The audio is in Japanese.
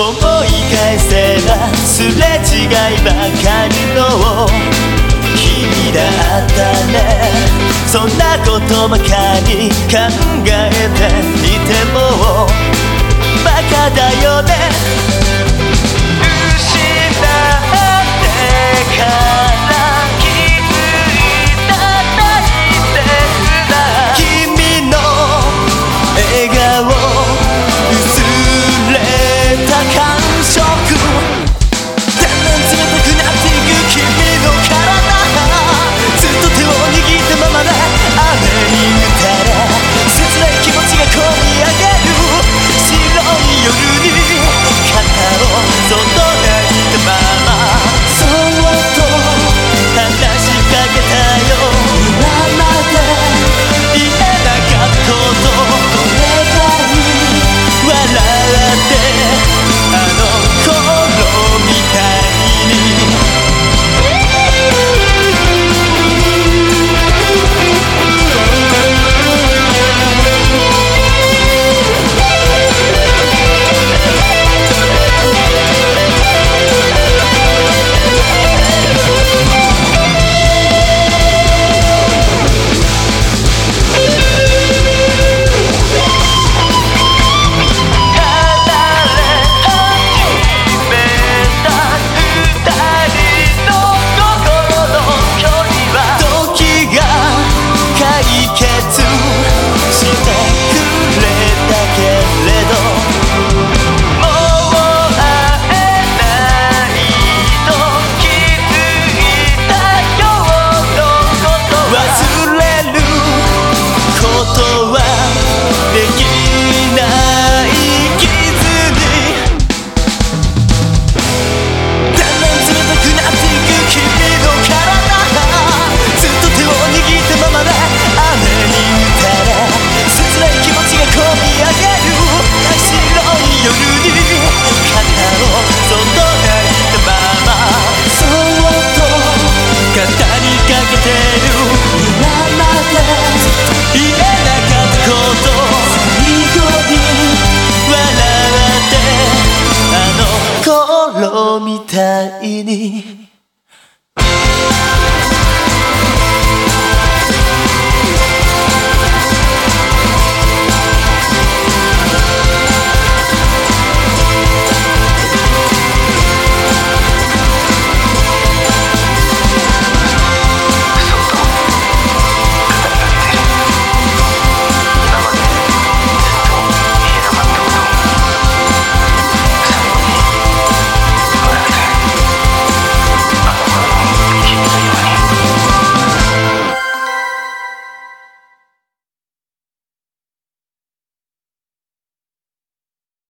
思い返せばすれ違いばかりの君だったね。そんなことばかり考えていてもバカだよね。みたいに